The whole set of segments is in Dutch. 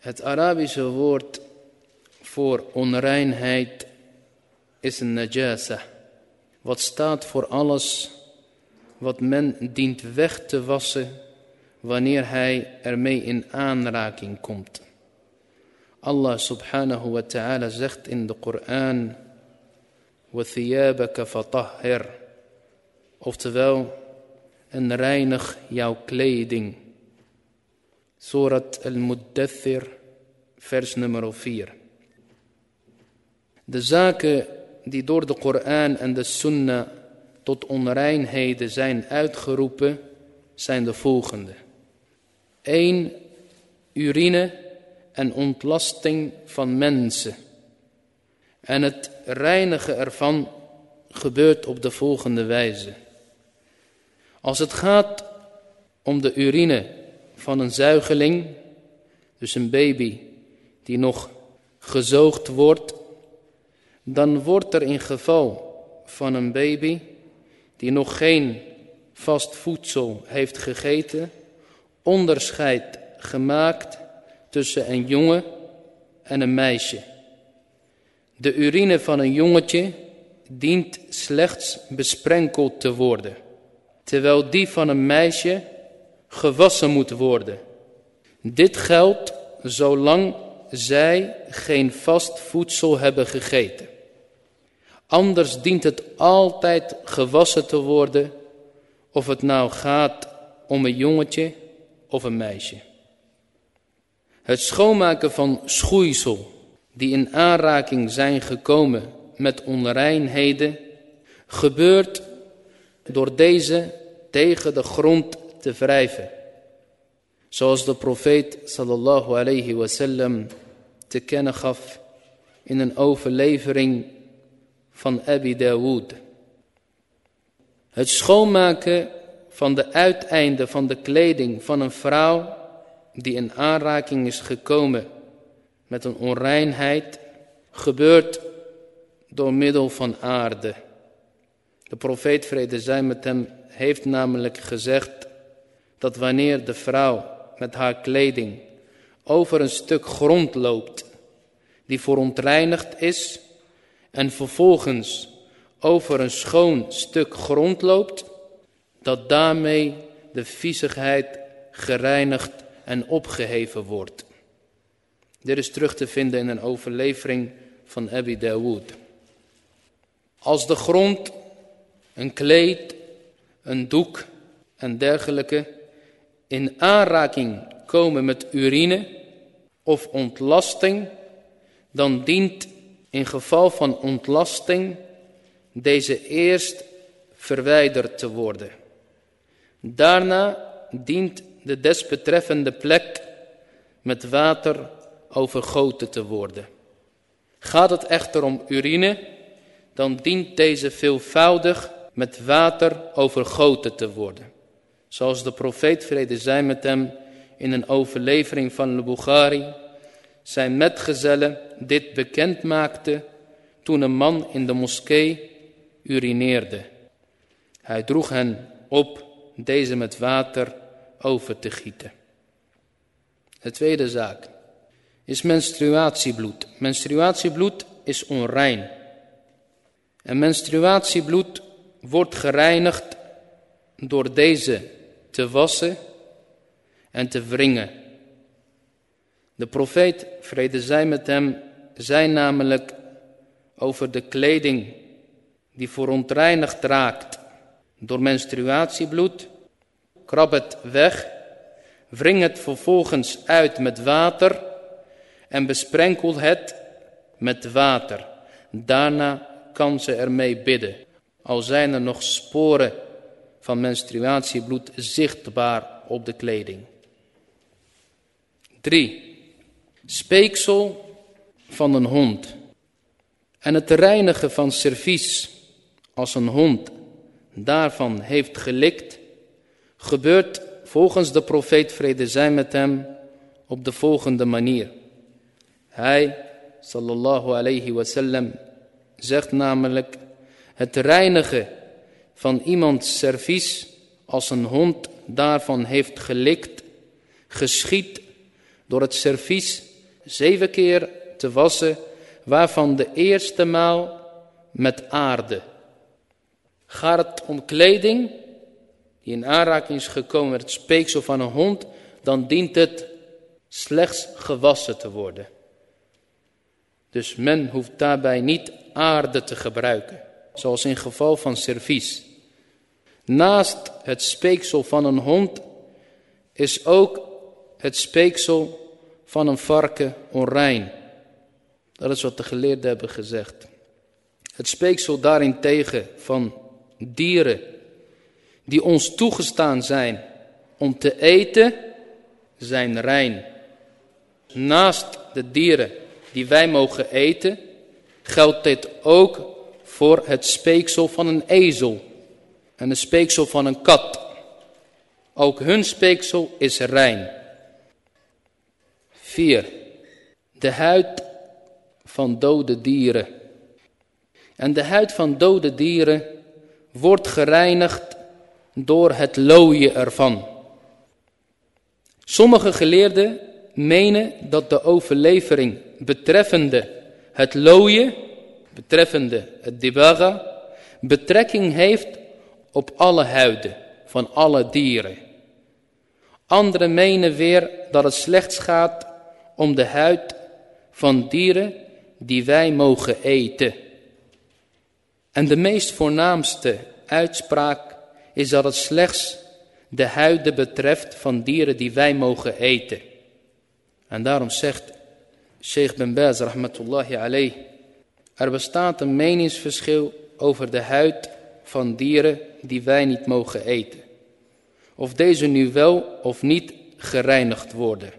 Het Arabische woord voor onreinheid is een najasa. Wat staat voor alles wat men dient weg te wassen wanneer hij ermee in aanraking komt. Allah subhanahu wa ta'ala zegt in de Koran وَثِيَابَكَ فَطَهِّرْ Oftewel, en reinig jouw kleding. Surat al-Muddathir, vers nummer 4. De zaken die door de Koran en de Sunnah tot onreinheden zijn uitgeroepen, zijn de volgende. 1. Urine en ontlasting van mensen. En het reinigen ervan gebeurt op de volgende wijze. Als het gaat om de urine van een zuigeling, dus een baby die nog gezoogd wordt, dan wordt er in geval van een baby die nog geen vast voedsel heeft gegeten, onderscheid gemaakt tussen een jongen en een meisje. De urine van een jongetje dient slechts besprenkeld te worden, terwijl die van een meisje gewassen moet worden. Dit geldt zolang zij geen vast voedsel hebben gegeten. Anders dient het altijd gewassen te worden, of het nou gaat om een jongetje of een meisje. Het schoonmaken van schoeisel die in aanraking zijn gekomen met onreinheden, gebeurt door deze tegen de grond te wrijven. Zoals de profeet sallallahu alayhi wasallam te kennen gaf in een overlevering van Abi Dawood. Het schoonmaken van de uiteinden van de kleding van een vrouw die in aanraking is gekomen met een onreinheid gebeurt door middel van aarde. De profeet vrede zij met hem heeft namelijk gezegd dat wanneer de vrouw met haar kleding over een stuk grond loopt die verontreinigd is en vervolgens over een schoon stuk grond loopt, dat daarmee de viezigheid gereinigd en opgeheven wordt. Dit is terug te vinden in een overlevering van Abi Dawood. Als de grond, een kleed, een doek en dergelijke in aanraking komen met urine of ontlasting, dan dient in geval van ontlasting deze eerst verwijderd te worden. Daarna dient de desbetreffende plek met water overgoten te worden. Gaat het echter om urine, dan dient deze veelvoudig met water overgoten te worden. Zoals de profeet vrede zij met hem in een overlevering van de Bukhari zijn metgezellen dit bekend maakte toen een man in de moskee urineerde. Hij droeg hen op deze met water over te gieten. De tweede zaak is menstruatiebloed. Menstruatiebloed is onrein. En menstruatiebloed wordt gereinigd door deze te wassen en te wringen. De profeet, vrede zij met hem, zei namelijk over de kleding die verontreinigd raakt door menstruatiebloed, krab het weg, wring het vervolgens uit met water en besprenkel het met water. Daarna kan ze ermee bidden, al zijn er nog sporen van menstruatiebloed zichtbaar op de kleding. 3. speeksel van een hond en het reinigen van servies als een hond daarvan heeft gelikt, gebeurt volgens de profeet vrede zij met hem op de volgende manier. Hij, sallallahu alayhi wasallam, zegt namelijk het reinigen van iemands servies als een hond daarvan heeft gelikt, geschiet door het servies zeven keer te wassen, waarvan de eerste maal met aarde. Gaat het om kleding die in aanraking is gekomen met het speeksel van een hond, dan dient het slechts gewassen te worden. Dus men hoeft daarbij niet aarde te gebruiken, zoals in geval van servies. Naast het speeksel van een hond is ook het speeksel van een varken onrein. Dat is wat de geleerden hebben gezegd. Het speeksel daarentegen van dieren die ons toegestaan zijn om te eten, zijn rein. Naast de dieren die wij mogen eten, geldt dit ook voor het speeksel van een ezel en het speeksel van een kat. Ook hun speeksel is rein. 4. De huid van dode dieren. En de huid van dode dieren wordt gereinigd door het looien ervan. Sommige geleerden menen dat de overlevering betreffende het looien, betreffende het dibaga, betrekking heeft op alle huiden van alle dieren. Anderen menen weer dat het slechts gaat om de huid van dieren die wij mogen eten. En de meest voornaamste uitspraak is dat het slechts de huiden betreft van dieren die wij mogen eten. En daarom zegt Sheikh Ben Baz rahmatullahi alayh, er bestaat een meningsverschil over de huid van dieren die wij niet mogen eten. Of deze nu wel of niet gereinigd worden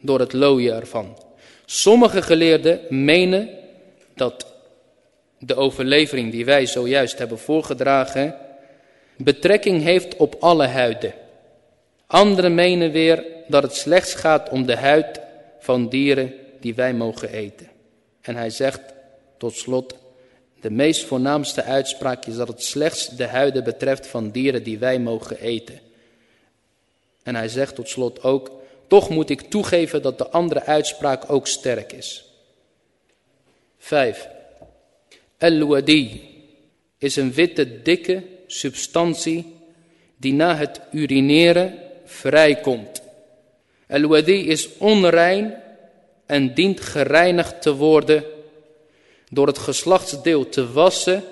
door het looien ervan. Sommige geleerden menen dat de overlevering die wij zojuist hebben voorgedragen betrekking heeft op alle huiden. Anderen menen weer dat het slechts gaat om de huid van dieren die wij mogen eten. En hij zegt tot slot, de meest voornaamste uitspraak is dat het slechts de huiden betreft van dieren die wij mogen eten. En hij zegt tot slot ook, toch moet ik toegeven dat de andere uitspraak ook sterk is. 5. El-wadi is een witte, dikke substantie die na het urineren vrijkomt. El-wadi is onrein en dient gereinigd te worden door het geslachtsdeel te wassen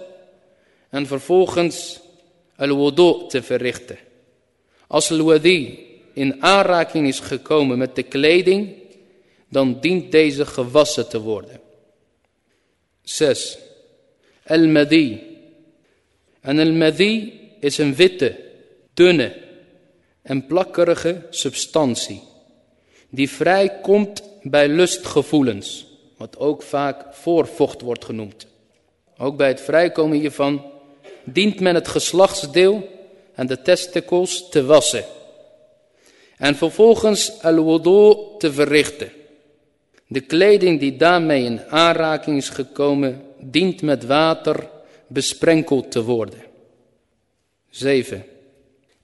en vervolgens al-wudu te verrichten. Als al-wadi in aanraking is gekomen met de kleding, dan dient deze gewassen te worden. 6. Al-madi. En al-madi is een witte, dunne en plakkerige substantie die vrijkomt bij lustgevoelens, wat ook vaak voorvocht wordt genoemd. Ook bij het vrijkomen hiervan dient men het geslachtsdeel en de testikels te wassen en vervolgens al-wudu te verrichten. De kleding die daarmee in aanraking is gekomen, dient met water besprenkeld te worden. 7.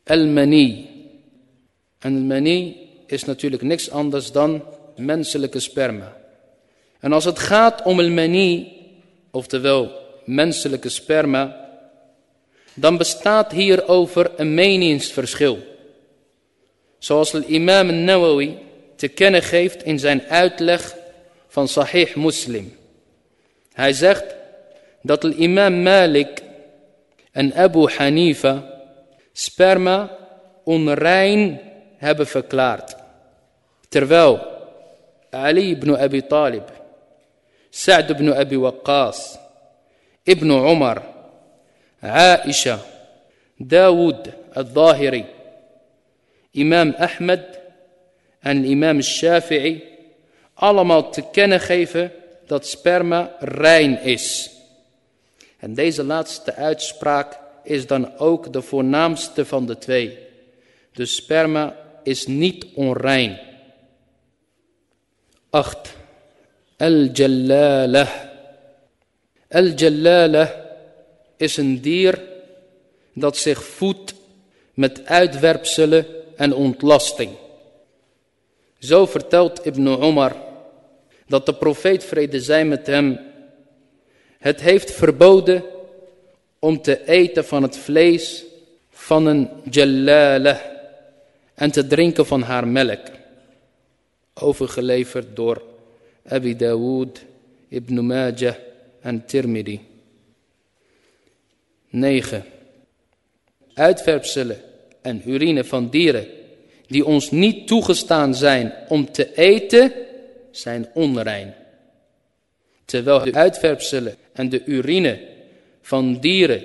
Al-mani. En al-mani is natuurlijk niks anders dan menselijke sperma. En als het gaat om al-mani, oftewel menselijke sperma, dan bestaat hierover een meningsverschil. Zoals de imam Nawawi te kennen geeft in zijn uitleg van Sahih Muslim. Hij zegt dat de imam Malik en Abu Hanifa sperma onrein hebben verklaard. Terwijl Ali ibn Abi Talib, Ibn Abi Waqqas, ibn Umar, Aisha, Dawood al-Zahiri, Imam Ahmed en Imam Shafi'i allemaal te kennen geven dat sperma rein is. En deze laatste uitspraak is dan ook de voornaamste van de twee. De sperma is niet onrein. 8. Al-Jallala. Al-Jallala is een dier dat zich voedt met uitwerpselen en ontlasting. Zo vertelt Ibn Omar dat de profeet vrede zij met hem het heeft verboden om te eten van het vlees van een jallala en te drinken van haar melk. Overgeleverd door Abi Dawood, Ibn Majah en Tirmidhi. 9. Uitwerpselen en urine van dieren die ons niet toegestaan zijn om te eten, zijn onrein. Terwijl de uitwerpselen en de urine van dieren,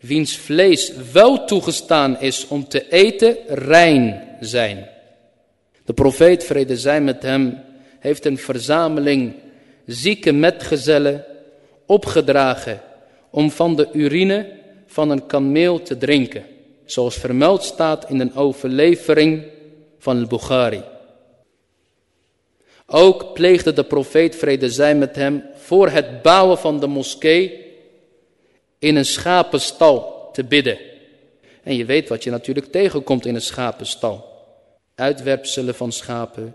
wiens vlees wel toegestaan is om te eten, rein zijn. De profeet, vrede zij met hem, heeft een verzameling zieke metgezellen opgedragen om van de urine van een kameel te drinken. Zoals vermeld staat in een overlevering van al-Bukhari. Ook pleegde de profeet vrede zij met hem voor het bouwen van de moskee in een schapenstal te bidden. En je weet wat je natuurlijk tegenkomt in een schapenstal. Uitwerpselen van schapen,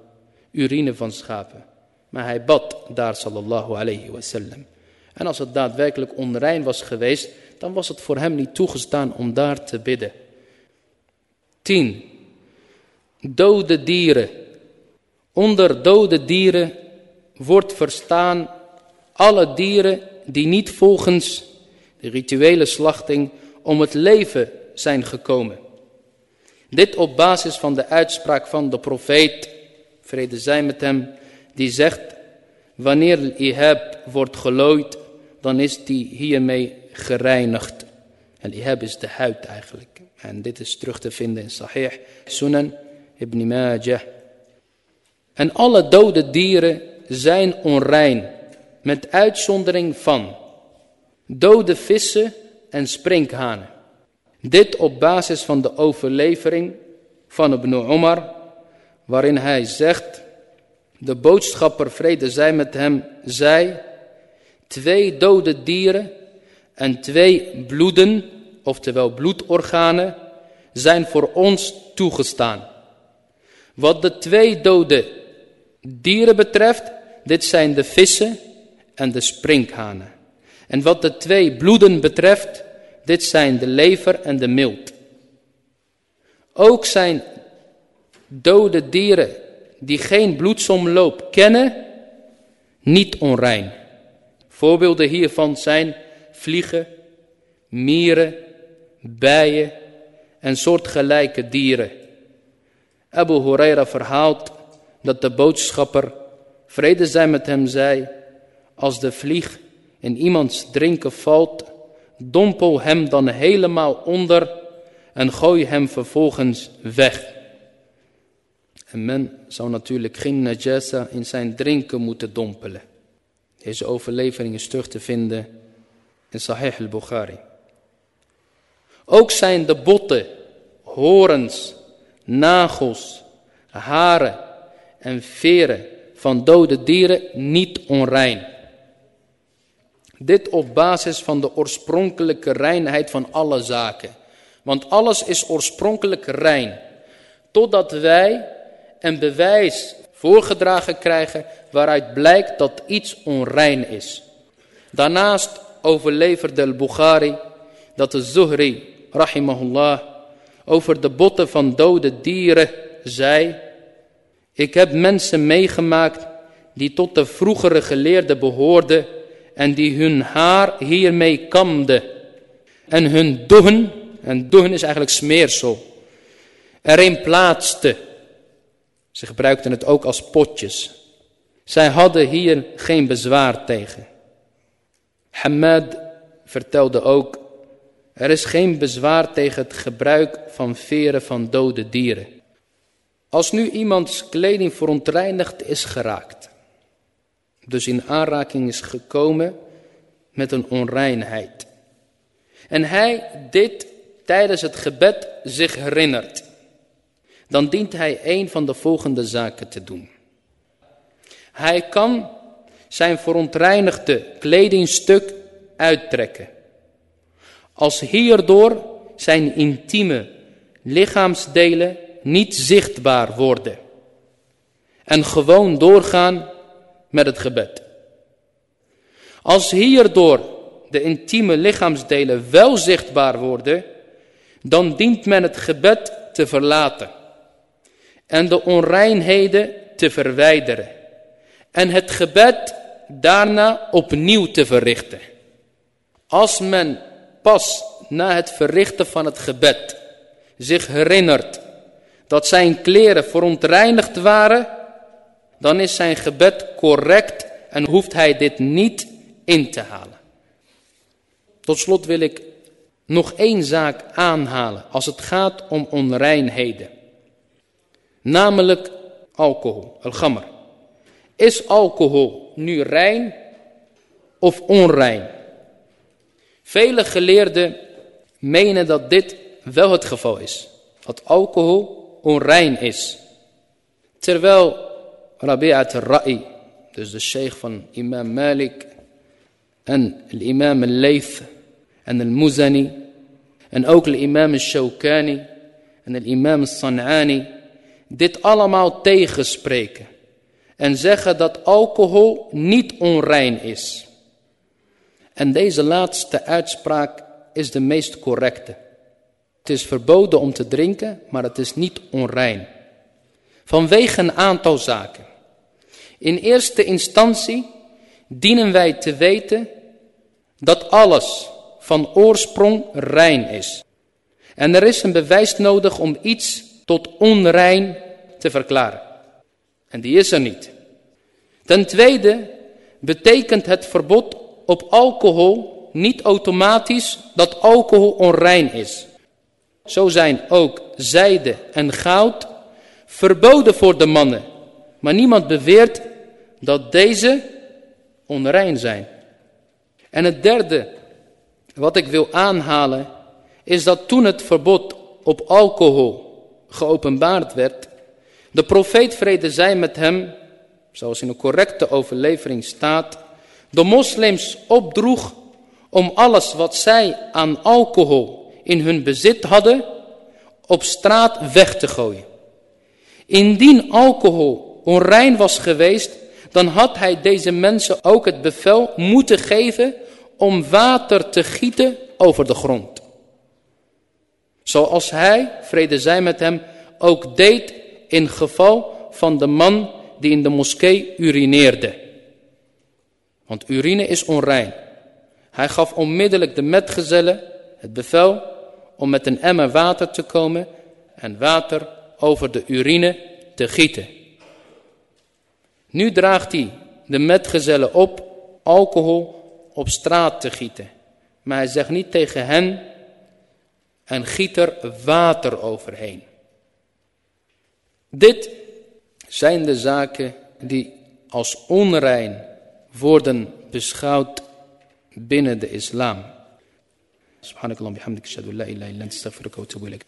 urine van schapen. Maar hij bad daar sallallahu alayhi wasallam. En als het daadwerkelijk onrein was geweest, dan was het voor hem niet toegestaan om daar te bidden. 10. Dode dieren. Onder dode dieren wordt verstaan alle dieren die niet volgens de rituele slachting om het leven zijn gekomen. Dit op basis van de uitspraak van de profeet, vrede zij met hem, die zegt, wanneer ihab wordt gelooid, dan is die hiermee gereinigd. En ihab is de huid eigenlijk. En dit is terug te vinden in Sahih, Sunan, Ibn Majah. En alle dode dieren zijn onrein, met uitzondering van dode vissen en sprinkhanen. Dit op basis van de overlevering van Ibn Omar, waarin hij zegt, de boodschapper vrede zij met hem, zei, twee dode dieren en twee bloeden, oftewel bloedorganen, zijn voor ons toegestaan. Wat de twee dode dieren betreft, dit zijn de vissen en de sprinkhanen. En wat de twee bloeden betreft, dit zijn de lever en de mild. Ook zijn dode dieren die geen bloedsomloop kennen, niet onrein. Voorbeelden hiervan zijn vliegen, mieren, bijen en soortgelijke dieren. Abu Huraira verhaalt dat de boodschapper, vrede zij met hem, zei, als de vlieg in iemands drinken valt, dompel hem dan helemaal onder en gooi hem vervolgens weg. En men zou natuurlijk geen najasa in zijn drinken moeten dompelen. Deze overlevering is terug te vinden in Sahih al-Bukhari. Ook zijn de botten, horens, nagels, haren en veren van dode dieren niet onrein. Dit op basis van de oorspronkelijke reinheid van alle zaken. Want alles is oorspronkelijk rein. Totdat wij een bewijs voorgedragen krijgen waaruit blijkt dat iets onrein is. Daarnaast overleverde al-Bukhari dat de Zuhri, rahimahullah, over de botten van dode dieren zei... Ik heb mensen meegemaakt die tot de vroegere geleerden behoorden en die hun haar hiermee kamden. En hun dohen, en dohen is eigenlijk smeersel, erin plaatste. Ze gebruikten het ook als potjes. Zij hadden hier geen bezwaar tegen. Hamad vertelde ook, er is geen bezwaar tegen het gebruik van veren van dode dieren. Als nu iemands kleding verontreinigd is geraakt dus in aanraking is gekomen met een onreinheid. En hij dit tijdens het gebed zich herinnert. Dan dient hij een van de volgende zaken te doen. Hij kan zijn verontreinigde kledingstuk uittrekken. Als hierdoor zijn intieme lichaamsdelen niet zichtbaar worden. En gewoon doorgaan met het gebed. Als hierdoor de intieme lichaamsdelen wel zichtbaar worden, dan dient men het gebed te verlaten en de onreinheden te verwijderen en het gebed daarna opnieuw te verrichten. Als men pas na het verrichten van het gebed zich herinnert dat zijn kleren verontreinigd waren, dan is zijn gebed correct en hoeft hij dit niet in te halen. Tot slot wil ik nog één zaak aanhalen als het gaat om onreinheden. Namelijk alcohol, al-gamr. Is alcohol nu rein of onrein? Vele geleerden menen dat dit wel het geval is. Dat alcohol onrein is. Terwijl Rabi'at al-Ra'i, dus de sheikh van imam Malik en imam al-Layth en al-Muzani en ook de imam al-Shawkani en de imam al-San'ani dit allemaal tegenspreken en zeggen dat alcohol niet onrein is. En deze laatste uitspraak is de meest correcte. Het is verboden om te drinken, maar het is niet onrein. Vanwege een aantal zaken. In eerste instantie dienen wij te weten dat alles van oorsprong rein is. En er is een bewijs nodig om iets tot onrein te verklaren. En die is er niet. Ten tweede betekent het verbod op alcohol niet automatisch dat alcohol onrein is. Zo zijn ook zijde en goud verboden voor de mannen. Maar niemand beweert dat deze onrein zijn. En het derde wat ik wil aanhalen is dat toen het verbod op alcohol geopenbaard werd, de profeet vrede zij met hem, zoals in een correcte overlevering staat, de moslims opdroeg om alles wat zij aan alcohol in hun bezit hadden, op straat weg te gooien. Indien alcohol onrein was geweest, dan had hij deze mensen ook het bevel moeten geven om water te gieten over de grond. Zoals hij, vrede zij met hem, ook deed in geval van de man die in de moskee urineerde. Want urine is onrein. Hij gaf onmiddellijk de metgezellen het bevel om met een emmer water te komen en water over de urine te gieten. Nu draagt hij de metgezellen op alcohol op straat te gieten. Maar hij zegt niet tegen hen en giet er water overheen. Dit zijn de zaken die als onrein worden beschouwd binnen de islam. سبحانك اللهم وبحمدك اشهد ان لا اله الا انت استغفرك واتوب اليك